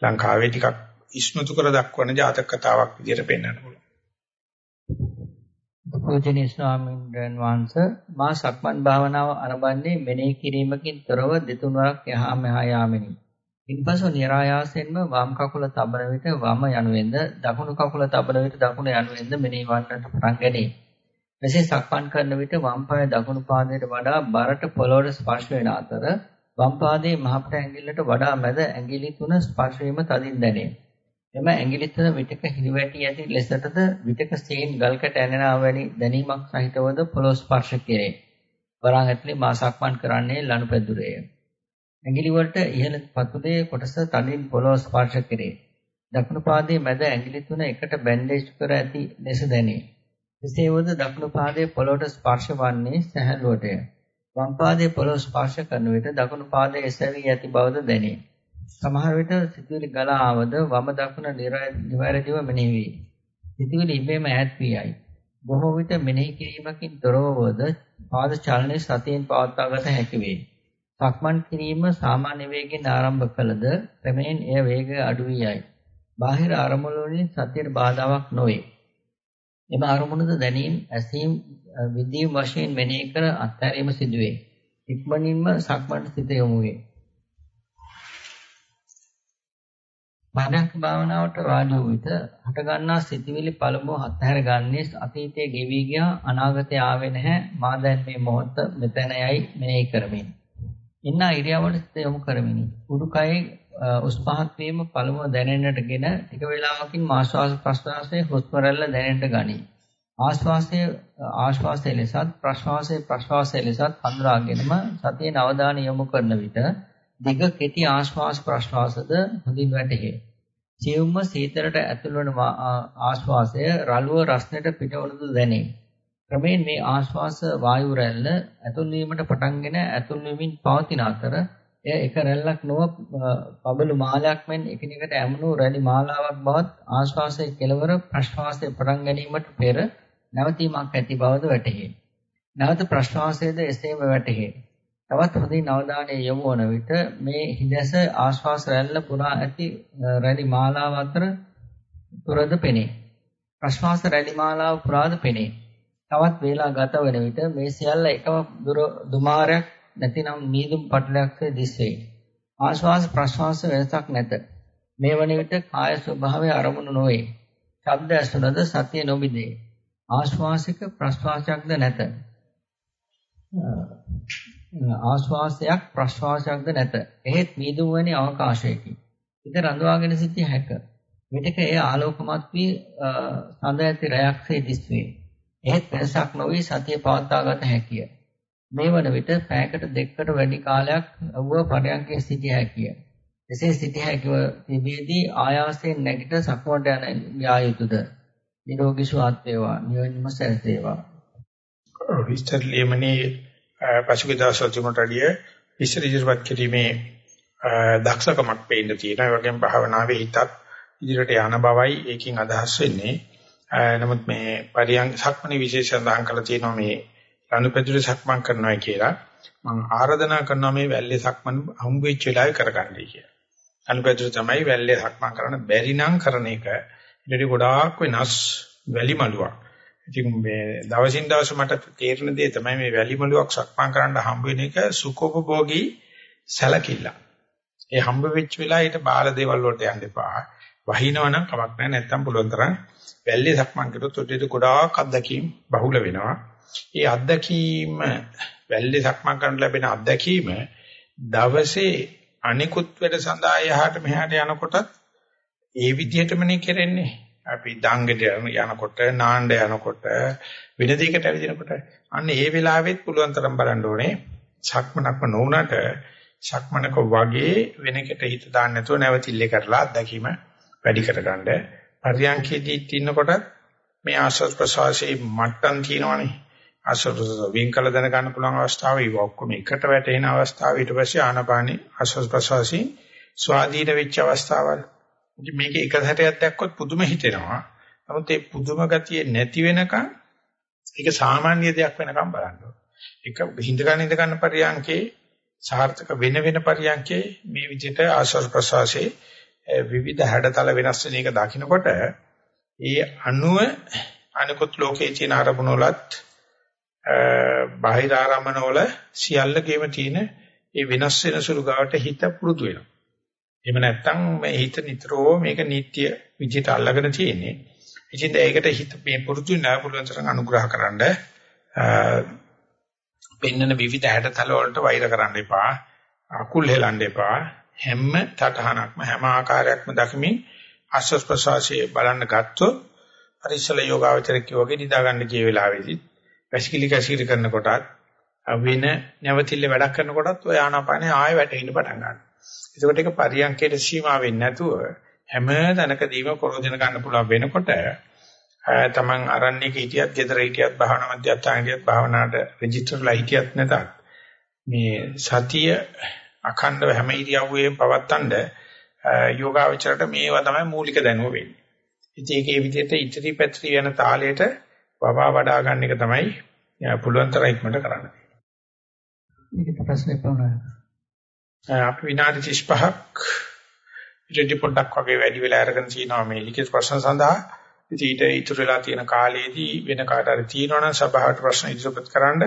ලංකාවේ ටිකක් ඉස්මතු කර දක්වන ජාතක කතාවක් විදිහට පෙන්වන්න පුළුවන්. පූජනීය ස්වාමීන් වහන්සේ මා සක්මන් භාවනාව ආරම්භන්නේ මෙනෙහි කිරීමකින් තොරව දෙතුන්වරක් එහා මෙහා යාමෙනි. ඉන්පසු નિરાයාසයෙන්ම වම් කකුල තබන විට වම යනුවෙන්ද දකුණු කකුල තබන විට දකුණ යනුවෙන්ද මෙනෙහි වන්නට පටන් ගනී. මෙසේ සක්මන් කරන විට වම් පාය දකුණු පාදයට වඩා බරට පොළොවට ස්පර්ශ වෙන අතර වම් පාදයේ මහපට ඇඟිල්ලට වඩා මැද ඇඟිලි තුන ස්පර්ශ වීම තදින් දැනේ. එම ඇඟිලි තුන විටක හිරිවැටි ඇති ලෙසටද විටක සීන් ගල්කට ඇනෙනා වැනි දැනීමක් සහිතවද පොළොව ස්පර්ශ කෙරේ. වරන් ඇතුලේ මා සක්මන් කරන්නේ ලනුපැදුරේය. ඇඟිලි වලට ඉහළ පතුලේ කොටස තදින් පොළොව ස්පර්ශ කෙරේ. දකුණු පාදයේ මැද ඇඟිලි තුන එකට බැන්ඩේජ් කර ඇති ලෙස දැනේ. එසේවද දකුණු පාදයේ පොළොවට ස්පර්ශ වන්නේ සැහැල්ලුවටය. වම් පාදයේ පොළොව ස්පර්ශ කරන විට දකුණු පාදයේ එසවි ඇති බවද දැනේ. සමහර විට සිතුවිලි ගලා ආවද වම දකුණ නිවැරදිව මෙනෙහි වේ. සිතුවිලි ඉබේම ඈත් වී යයි. බොහෝ විට මෙනෙහි කිරීමකින් තොරවද පාද චලනයේ සතියෙන් පවත්වාගත හැකි වේ. සක්මන් කිරීම සාමාන්‍ය වේගයෙන් ආරම්භ කළද ක්‍රමයෙන් එය වේගය අඩු වී යයි. බාහිර අරමුණු වලින් සතියට බාධාවක් නොවේ. එම අරමුණද දැනීම ඇසීම් විදීම් වශයෙන් මෙනෙහි කර අත්හැරීම සිදුවේ. ඉක්මනින්ම සක්මන්ට සිත යොමු වේ. මනක් භාවනාවට වාඩි වූ විට හටගන්නා සිතිවිලි පළමුව අත්හැර ගන්නේ අතීතයේ ගෙවි ගියා අනාගතයේ ආවේ නැහැ මා දැන් මේ මොහොත මෙතනයි මෙනෙහි කරමින්. ඉන්න ඉරියව්වට සිත යොමු කරමිනි. උඩුකයේ උස් පහත් වීම පළමුව දැනෙන්නටගෙන ටික වේලාවකින් ආශ්වාස ප්‍රශ්වාසයේ හුස්ම රැල්ල දැනෙන්නට ගනී. ආශ්වාසයේ ආශ්වාසයේ ලෙසත් ප්‍රශ්වාසයේ ප්‍රශ්වාසයේ ලෙසත් හඳුනාගෙනම සතියේ අවධානය යොමු කරන විට දිග කෙටි ආශ්වාස ප්‍රශ්වාසද හොඳින් වැටහේ. සියුම්ම සීතලට ඇතුල් වන ආශ්වාසය රළුව රස්නට පිටවනු දැනේ. ක්‍රමයෙන් මේ ආශ්වාස වායු රැල්ල ඇතුල් වීමට පටන්ගෙන ඇතුල් වෙමින් පවතින අතර එය එක රැල්ලක් නොව පබළු මාලයක් මෙන් එකිනෙකට ඇමුණු රැලි මාලාවක් බවත් ආශ්වාසයේ කෙලවර ප්‍රශ්වාසයේ පටන් ගැනීමට පෙර නැවතීමක් ඇති බවද වැටහේ. නැවත ප්‍රශ්වාසයේද එසේම වැටහේ. තවත් හොඳින් අවධානය යොමු වන විට මේ හිදැස ආශ්වාස රැල්ල පුරා ඇති රැලි මාලාව අතර තුරද පෙනේ. ප්‍රශ්වාස රැලි මාලාව පුරාද පෙනේ. තවත් වේලා ගත වන විට මේ සියල්ල එකම දුමාරයක් නැතිනම් මීදුම් පටලයක්සේ දිස්වේ. ආශ්වාස ප්‍රශ්වාස වෙනසක් නැත. මේ වන විට කාය ස්වභාවය අරමුණු නොවේ. ශබ්ද ඇසුනද සතිය නොබිදේ. ආශ්වාසික ප්‍රශ්වාසයක්ද නැත. ආශ්වාසයක් ප්‍රශ්වාසයක්ද නැත. එහෙත් මීදුම් වැනි අවකාශයකි. හිත රඳවාගෙන සිටිය හැක. විටක එය ආලෝකමත් වී සඳ ඇති රැයක්සේ දිස්වේ. එහෙත් වෙනසක් නොවි සතිය පවත්වාගත හැකිය. මේ වන විට පැයකට දෙකකට වැඩි කාලයක් වුව පරයන්කේ සිටිය හැකිය. එසේ සිටිය හැකිව තිබෙදී ආයාසයෙන් නැගිට සක්මට යන යා යුතුයද? නිරෝගී සුවත් වේවා. නිවනම සැලසේවා. විස්තර ලියමනේ පසුගිය දවස්වල තිබුණට අඩිය විස්තර ඉදිරිපත් කිරීමේ දක්ෂකමක් පේන්න තියෙනවා. ඒ වගේම භාවනාවේ හිතත් ඉදිරියට යන බවයි ඒකෙන් අදහස් වෙන්නේ. නමුත් මේ පරියං සක්මණේ විශේෂ සඳහන් කරලා තියෙනවා මේ ලනුපැදුරේ සක්මන් කරනවා කියලා. මම ආරාධනා කරනවා මේ වැල්ලේ සක්මන් හම්බ වෙච්ච වෙලාවේ කරගන්නයි කියලා. ලනුපැදුර තමයි වැල්ලේ සක්මන් කරන්න බැරි නම් කරන එක. ඊට ගොඩාක් වෙනස් වැලි මලුවක්. ඉතින් මේ දවසින් දවස මට තේරෙන දේ තමයි මේ වැලි මලුවක් සක්මන් කරන්න හම්බ වෙන එක සුඛෝපභෝගී සැලකිල්ල. ඒ හම්බ වෙච්ච වෙලාවට බාල දේවල් වලට යන්න එපා. වහිනවනම් කමක් නැහැ නැත්තම් පුළුවන් තරම් වැල්ලේ සක්මන් කරොත් ඔතේද ගොඩාක් අත්දැකීම් බහුල වෙනවා. ඒ අත්දැකීම වැල්ලේ සක්මන් කරන ලැබෙන අත්දැකීම දවසේ අනිකුත් වැඩ සඳහා එහාට මෙහාට යනකොටත් ඒ විදිහටමනේ කරන්නේ. අපි දංගෙට යනකොට නාණ්ඩ යනකොට වෙන දෙයකට ඇවිදිනකොට අන්න ඒ වෙලාවෙත් පුළුවන් තරම් බලන්න ඕනේ. සක්මනක්ම නොවුනට සක්මනක වගේ වෙනකට හිත දාන්න නැතුව නැවතිල්ලේ කරලා අත්දැකීම වැඩි කරගන්න. පරියන්කේදී ඉන්නකොට මේ ආශ්වාස ප්‍රශ්වාසයේ මට්ටම් තියෙනවනේ. ආශ්වාස වින් කළ දැන ගන්න පුළුවන් අවස්ථාව. ඒ ඔක්කොම එකට වැටෙන අවස්ථාව. ඊට පස්සේ ආනපානි ආශ්වාස ප්‍රශ්වාසී ස්වාධීන වෙච්ච අවස්ථාවල්. ඉතින් මේක එක සැරයක් දැක්කොත් පුදුම හිතෙනවා නමුත් ඒ පුදුම ගතිය නැති වෙනකන් ඒක සාමාන්‍ය දෙයක් වෙනකම් බලන්න ඒක හිඳ ගන්න ඉඳ ගන්න පරියන්කේ සාර්ථක වෙන වෙන පරියන්කේ මේ විදිහට ආශ්වාස ප්‍රශ්වාසයේ විවිධ හැඩතල වෙනස් වෙන එක දකිනකොට ඒ අණුව අනිකුත් ලෝකයේ තියෙන අරමුණ වලත් බාහිර ආරම්මන වල සියල්ලකේම තියෙන ඒ වෙනස් වෙන සුළු ගාවට හිත පුරුදු වෙනවා. එහෙම නැත්නම් මේ හිත නිතරම මේක නිට්ටය විදිහට අල්ලගෙන තියෙන්නේ. ඉතින් ඒකට හිත මේ පුරුදු නැ පුළුවන් තරම් අනුග්‍රහ කරන්න පෙන්නන විවිධ හැඩතල වලට වෛර කරන්න එපා. අකුල් හෙලන්න එපා. හැම තටහනක්ම හැම ආකාරයක්ම දකිමින් ආස්වාස් ප්‍රසවාසයේ බලන්න ගත්තොත් පරිසල යෝගාවචරක වගේ නිදා ගන්න කිය වෙලාවේදී වැසිකිලි කැසිකිලි කරනකොටත් වෙන නැවතිල්ල වැඩක් කරනකොටත් ඔය ආනාපානේ ආයෙ වැටෙන්න පටන් ගන්නවා. ඒකට ඒක පරියන්කයට සීමා වෙන්නේ නැතුව හැම තැනකදීම ප්‍රයෝජන ගන්න පුළුවන් වෙනකොට තමන් අරණ්‍යක හිටියත්, ගෙදර හිටියත්, භාවනා මධ්‍යස්ථාන හිටියත්, භාවනාවට රෙජිස්ටර්ලා හිටියත් නැතත් මේ සතිය අඛණ්ඩව හැම ඉරියව්වෙම පවත්තන්න යෝගාවචරයට මේවා තමයි මූලික දැනුම වෙන්නේ. ඉතින් ඒකේ විදිහට ඉතිරි පැත්‍රි යන තාලයට වවා වඩා ගන්න එක තමයි පුළුවන් තරම් ඉක්මනට කරන්න. මේක ප්‍රශ්නේ පවුනා. අපි විනාඩි 35ක් ඉතින් පොඩ්ඩක් වගේ වැඩි වෙලා අරගෙන තිනවා මේ ලිඛිත ප්‍රශ්න සඳහා. ඉතින් ඊට ඉතුරු වෙලා තියෙන කාලයේදී වෙන කාට හරි තියෙනවනම් සභාවට ප්‍රශ්න ඉදිරිපත් කරන්න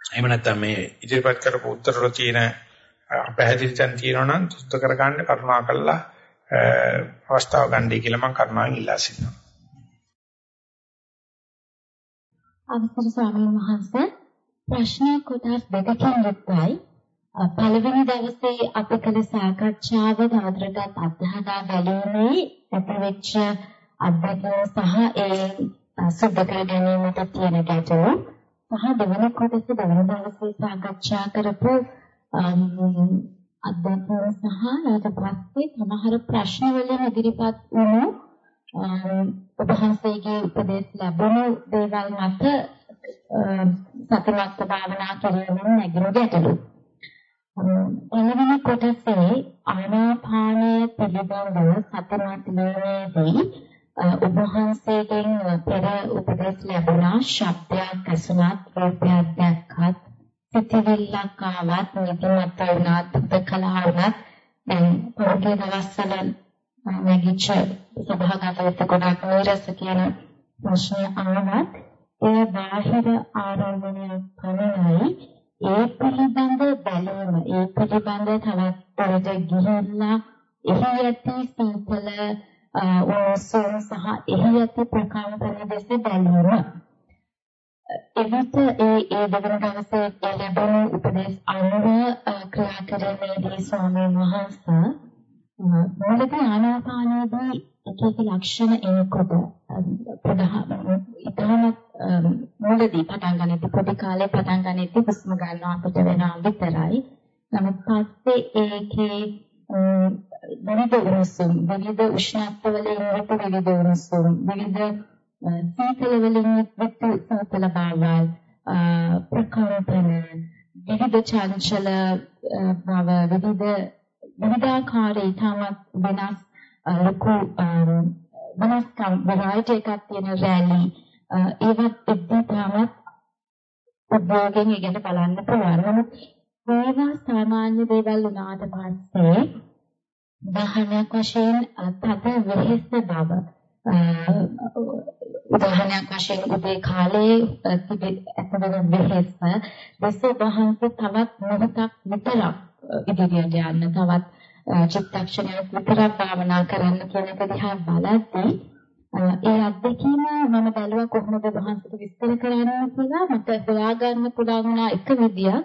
එහෙම නැත්නම් මේ ඉදිරිපත් කරපු උත්තර වල තියෙන පැහැදිලි තැන් තියෙනවා නම් සුද්ධ කරගන්න කරුණා කළා අවස්ථාව ගන්නයි කියලා මම කරුණාවෙන් ඉල්ලා සිටිනවා. අවසර ස්වාමීන් වහන්සේ ප්‍රශ්න කොටස් දෙකකින් යුක්තයි. පළවෙනි දවසේ අපි කළ සාකච්ඡාව තවදුරටත් අත්හදා බැලීමේ ඇතිවෙච්ච අත්දැකීම් සහ ඒ සුද්ධ කර ගැනීමට තියෙන ගැටලු සහ දෙවන කොටස දෙවන දවසේ සාකච්ඡා කරපු අත්දැකීම් සහ ඊට පස්සේ සමහර ප්‍රශ්න වලින් ඉදිරිපත් වුණු ඔබ වහන්සේගේ උපදෙස් ලැබුණු දේවල් මත සතිමත් භාවනා කිරීමෙන් නැගින ගැටලු. පළවෙනි කොටසේ ආනාපානය පිළිබඳව සතිමත් වීමේදී ඔබ වහන්සේගෙන් පෙර උපදෙස් ලැබුණා ශබ්දයක් ඇසුණත් රූපයක් දැක්කත් සිතවිල්ලක් ආවත් නිදිමත වුණත් දුකලා වුණත් දැන් පොඩි දවස්වල නැගිච්ච සභාගතයට ගොඩක් නීරස කියන ප්‍රශ්නය ආවත් ඒ බාහිර ආරම්භණයක් පමණයි. ඒ පිළිබඳ බැලීම ඒ පිළිබඳ තවත් පොරට ගිහිල්ලා එහි ඇති සීතල උණුසුම සහ එහි ඇති ප්‍රකම්පන දෙස බැලීම එවිට ඒ ඒ දෙවන දවසේ ලැබුණු උපදේශ අනුව ක්‍රියා කිරීමේදී ස්වාමීන් වහන්සේ මුලදී ආනාපානයේදී එක එක ලක්ෂණ එනකොට ප්‍රධාන ඉතාලත් මුලදී පටන් ගන්නදී පොඩි කාලේ පටන් ගන්නදී හුස්ම ගන්නවා අපිට වෙනවා විතරයි. නමුත් පස්සේ ඒකේ විවිධ උණුසුම් විවිධ උෂ්ණත්ව වලින් යුක්ත විවිධ උණුසුම් විවිධ සීතල වලින් යුක්ත සීතල බවල් ප්‍රකම්පන විවිධ චංචල බව විවිධ විවිධාකාර ඊටමත් වෙනස් ලොකු වෙනස්කම් variety එකක් තියෙන රැලි ඒවත් එක්දී තමත් උද්භෝගයෙන් ඉගෙන බලන්න පුළුවන්. නමුත් ඒවා සාමාන්‍ය දේවල් වුණාට පස්සේ උදාහරණයක් වශයෙන් තද වෙහෙස බව. උදාහරණයක් වශයෙන් උදේ කාලේ ඇතිවෙන වෙහෙස දැස වහන්සේ තවත් මොහොතක් විතරක් ඉදිරියට යන්න තවත් චිත්තක්ෂණයක් විතරක් භාවනා කරන්න කියන එක දිහා බලද්දී ඒ අත්දැකීම මම බැලුවා කොහොමද වහන්සේට විස්තර කරන්න කියලා මට හොයාගන්න පුළුවන් වුණා එක විදියක්.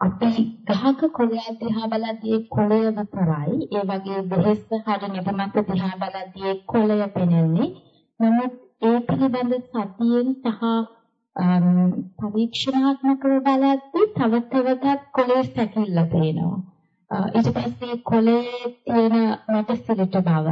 අපි ගහක කොළයක් දිහා බලද්දී කොළය විතරයි. ඒ වගේ දෙහෙස් හර නිදමත දිහා බලද්දී කොළය පෙනෙන්නේ. නමුත් ඒ පිළිබඳ සතියෙන් සහ පරීක්ෂණාත්මකව බලද්දී තව තවටත් කොළේ සැකිල්ල පේනවා. ඊට පස්සේ කොළේ තියෙන මට සිරිට බව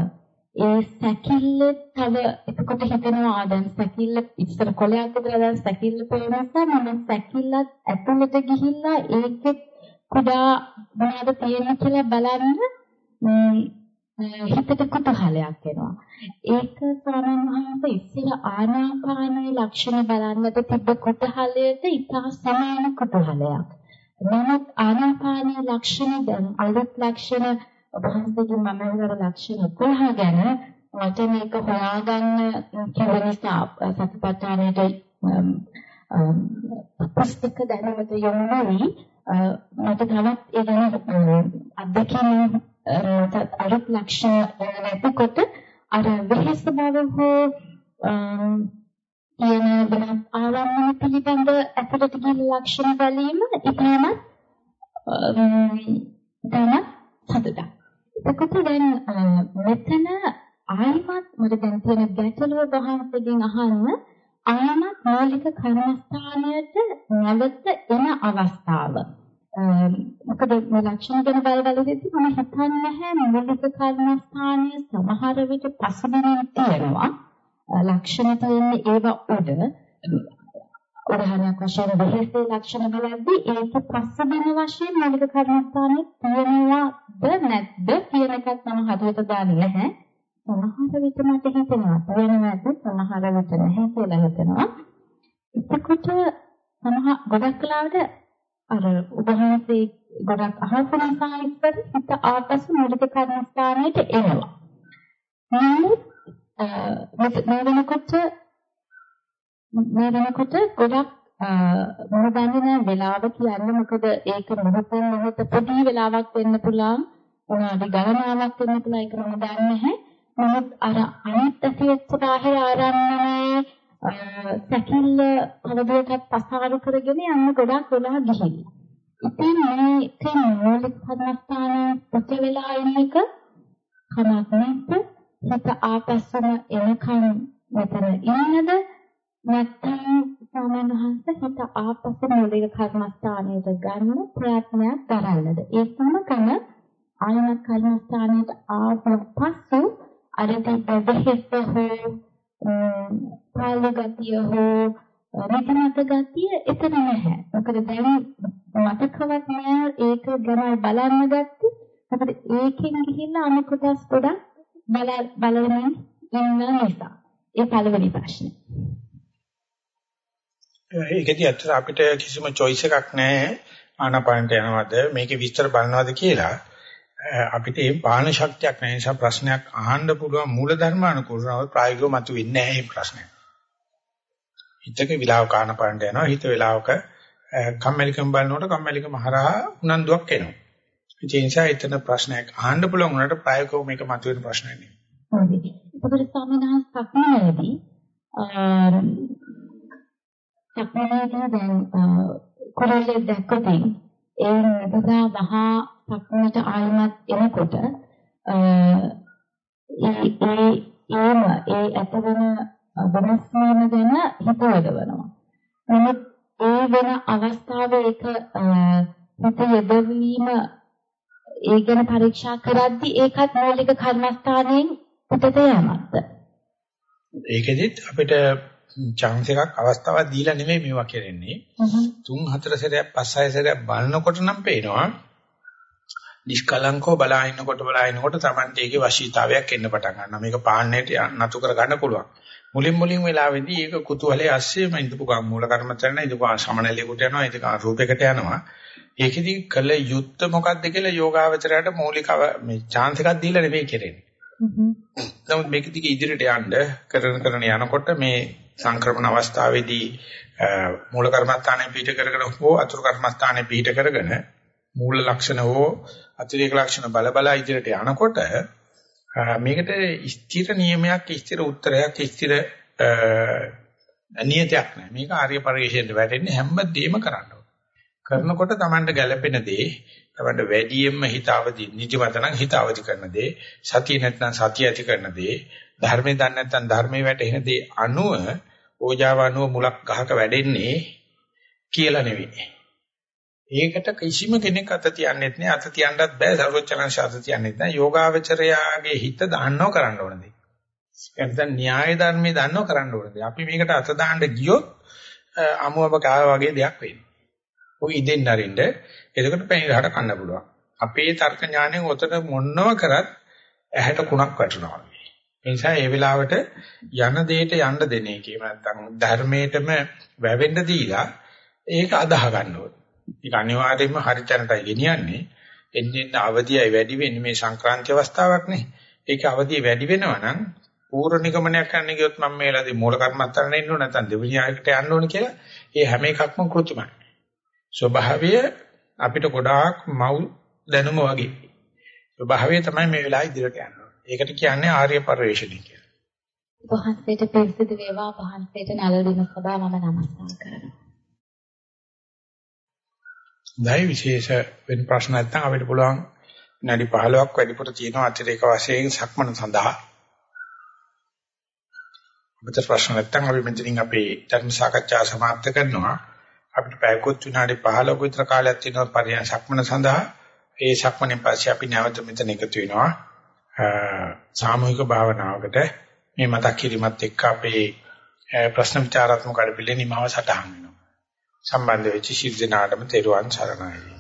ඒ සැකිල්ල තව එතකොට හිතෙනවා දැන් සැකිල්ල ඉස්සර කොලයක් විතර දැන් සැකිල්ල පේනසා මම සැකිල්ලත් ඇතුළට ගිහිල්ලා ඒකෙත් කුඩා මොනවද තියෙන්නේ කියලා බලන්න හිතට කුතහලයක් එනවා. ඒක ස්වාමීන් වහන්සේ ඉස්සර ආනාපානයේ ලක්ෂණ බලන්නට තිබ්බ කුතහලයට ඉතා සමාන කුතහලයක්. නමුත් ආනාපානයේ ලක්ෂණ දැන් අලුත් ලක්ෂණ වහන්සේගේ මම වල ලක්ෂණ 11 ගැන මට මේක හොයාගන්න කිව්ව නිසා සතිපට්ඨානයට පුස්තක දැනුමට යොමු වෙයි මට තවත් ඒ ගැන අත්දැකීම් මට අලුත් ලක්ෂණ නැතිකොට අර වෙහෙස බව හෝ කියන වෙනත් ආරම්භන පිළිබඳ ඇතුළට ගිහින් ලක්ෂණ බැලීම ඉතාමත් තමයි සතුටක්. එතකොට දැන් මෙතන ආයිමත් මට දැන් තියෙන ගැටලුව වහන්සේගෙන් අහන්න ආයමත් මූලික කර්මස්ථානයට නැවත එන අවස්ථාව. මොකද මේ ලක්ෂණ ගැන බලවලදී මම හිතන්නේ නැහැ මූලික කර්මස්ථානය සමහර විට පසුබිමින් තියෙනවා. ලක්ෂණ තියෙන්නේ ඒවා උඩ උදාහරණයක් වශයෙන් වෙහෙසේ ලක්ෂණ බලද්දී ඒක පස්සදින වශයෙන් මූලික කර්මස්ථානයේ තියෙනවද නැද්ද කියන එකත් මම හදවත දාන්නේ නැහැ. සමහර විට මට හිතෙනවා තියෙනවද සමහර විට නැහැ කියලා හිතෙනවා. එතකොට සමහර ගොඩක් කලාවට අර උදාහරණයක් ගොඩක් අහපු නිසා ඉස්සර හිත ආපසු මූලික කර්මස්ථානයට එනවා. නමුත් මේ වෙනකොට මේ වෙනකොට ගොඩක් මම දන්නේ නැහැ වෙලාව කියන්නේ මොකද? ඒක මොහොතින් මොහොත පොඩි වෙලාවක් වෙන්න පුළුවන්. උනාඩි ගණනාවක් වෙන්න පුළුවන්. ඒක මම දන්නේ නැහැ. නමුත් අර අනිත් ඇසියෙත් බාහිර ආරම්භනේ සැකිල්ල තවදුරටත් පසාරු කරගෙන යන්න ගොඩක් වෙලා ගිහිල්ලා. ඉතින් මේ තේ මූලික කර්මස්ථානයේ ප්‍රති වෙලා ඉන්න එක කමක් නැත්නම් හිත ආපස්සම එනකන් මෙතන ඉන්නද? නැත්නම් සාමාන්‍ය හංස හිත ආපසු මූලික කර්මස්ථානයට ගන්න ප්‍රයත්නයක් කරන්නද? ඒ සමකම ආයන කර්මස්ථානයට ආපසු පසු අර දෙහෙස්ස හෝ පාලු ගතිය හෝ රතනත ගතිය එතන නැහැ. මොකද දැන් මතකවත් නෑ ඒක ගැන බලන්න ගත්තේ. මොකද ඒකෙන් ගිහිල්ලා අනිත් කොටස් ගොඩක් බල බලමින් ඉන්න නිසා. ඒ පළවෙනි ප්‍රශ්නේ. ඒකදී ඇත්තට අපිට කිසිම choice එකක් නැහැ ආනාපානට යනවද මේකේ විස්තර බලනවද කියලා අපිට ඒ බාහන ශක්තියක් නැහැ නිසා ප්‍රශ්නයක් අහන්න පුළුවන් මූල ධර්ම අනුකූලව ප්‍රායෝගිකව මතුවෙන්නේ නැහැ මේ ප්‍රශ්නය. හිතක විලාව ආනාපානට යනවා හිත විලාවක කම්මැලිකම බලනකොට කම්මැලිකම හරහා උනන්දුවක් එනවා. ඒ නිසා එතන ප්‍රශ්නයක් අහන්න පුළුවන් වුණාට ප්‍රායෝගිකව මේක මතුවෙන ප්‍රශ්නයක් නෙවෙයි. හරි. ඒකට ස්වාමීන් වහන්සේ සක්මනේදී සක්මනේදී දැන් කොරළේ දැක්කොතින් ඒ නබදා මහා සක්මනට ආයමත් එනකොට ඒ ඒ ඒම ඒ ඇතවෙන වෙනස් වීම ගැන හිතවදවනවා. නමුත් ඒ වෙන අවස්ථාවේ ඒක හිත යොදවීම ඒ ගැන පරීක්ෂා කරද්දී ඒකත් මූලික කර්මස්ථානයෙන් පිටත යamakද? ඒකෙදිත් අපිට chance එකක් අවස්ථාවක් දීලා නෙමෙයි මේවා කරන්නේ. තුන් හතර සැරයක් පස් හය සැරයක් බලනකොට නම් පේනවා නිෂ්කලංකව බලාිනකොට බලාිනකොට Tamante එකේ වශීතාවයක් එන්න පටන් ගන්නවා. මේක පාන්නේට නතු කර ගන්න පුළුවන්. මුලින් මුලින් වෙලාවේදී ඒක කුතුහලයේ ASCIIම ඉඳපු ගම් මූල කර්මචරණ ඉඳපු සමනලියකට යනවා ඉඳපු රූපයකට යනවා. ඒකෙදි කළ යුත්ත මොකක්ද කියලා යෝගාවචරයට මූලික මේ chance එකක් දීලා නෙවෙයි කරන්නේ. නමුත් මේක දිගේ ඉදිරියට යන්න කරන කරන යනකොට මේ සංක්‍රමණ අවස්ථාවේදී මූල කර්මස්ථානයේ පිට කරගෙන හෝ අතුරු කර්මස්ථානයේ පිට කරගෙන මූල ලක්ෂණ හෝ අතිරේක ලක්ෂණ බල බල ඉදිරියට යනකොට මේකට ස්ථිර නියමයක් ස්ථිර උත්තරයක් ස්ථිර නියතයක් නැහැ. මේක ආර්ය පරිශ්‍රයෙන් වැටෙන්නේ හැමදේම කරන්න කරනකොට Tamanට ගැළපෙන දේ, Tamanට වැඩියෙන්ම හිතාවදි නිදිමත නම් හිතාවදි කරන දේ, සතිය නැත්නම් සතිය ඇති කරන දේ, ධර්මයේ දන්නේ නැත්නම් ධර්මයේ වැටෙන දේ අනුව ඕජාව අනුව මුලක් ගහක වැඩෙන්නේ කියලා නෙවෙයි. ඒකට කිසිම කෙනෙක් අත තියන්නෙත් නෑ අත තියන්නත් බෑ සර්වචනංශ අත තියන්නෙත් නෑ යෝගාවචරයාගේ හිත දාන්නව කරන්න ඕන දේ. එතන න්‍යාය ධර්මයේ දාන්නව කරන්න ඕන දේ. අපි මේකට අත දාන්න ගියොත් අමුවබ කාව වගේ දෙයක් වෙන්නේ. ඔය ඉදෙන් නරින්ද එතකොට පැණි කන්න පුළුවන්. අපේ තර්ක ඥාණයෙන් ඔතන මොනව කරත් ඇහැට කුණක් වැටෙනවා. ඒ නිසා ඒ වෙලාවට යන දෙයට යන්න දෙන එකේ නැත්තම් ධර්මයටම වැවෙන්න දීලා ඒක අදාහ ගන්න ඕනේ. ඒක අනිවාර්යයෙන්ම හරිතැනටයි ගෙනියන්නේ. එන්නේ අවදියයි වැඩි වෙන්නේ මේ සංක්‍රාන්ති අවස්ථාවක් නේ. ඒක අවදිය වැඩි වෙනවා නම් පූර්ව නිගමනයක් කරන්න ගියොත් මම මේ වෙලාවේදී මූල කර්මත්තරනේ ඉන්න ඕන නැත්නම් දෙවෙනි ආයකට යන්න ඕන කියලා ඒ හැම එකක්ම කෘත්‍යමයි. ස්වභාවය අපිට ගොඩාක් මව් දැනුම වගේ. ස්වභාවය තමයි මේ වෙලාවේ ඉදිරියට යන්නේ. ඒකට කියන්නේ ආර්ය පරිශ්‍රණය කියලා. වහන්සේට පිළිසිදු වේවා වහන්සේට නලදින සදා මම නමස්කාර කරනවා. දැයි විශේෂ වෙන ප්‍රශ්න නැත්නම් අපිට පුළුවන් විනාඩි 15ක් වැඩිපුර තියෙනවා අතිරේක වශයෙන් සක්මන සඳහා. අපිට ප්‍රශ්න නැත්නම් අපි මෙතනින් අපේ ධර්ම සාකච්ඡාව සමාප්ත කරනවා. අපිට පැයකොත් විනාඩි 15ක විතර කාලයක් තියෙනවා පරියන් සක්මන සඳහා. ඒ සක්මනේ පස්සේ අපි නැවත මෙතන එකතු වෙනවා. සාමූහික භාවනාවකට මේ මතක් කිරීමත් එක්ක අපේ ප්‍රශ්න විචාරාත්මක කඩපිලේ නිමාව සටහන් වෙනවා. සම්බන්ධ වෙච්ච ශිල් දිනාටම තෙරුවන් සරණයි.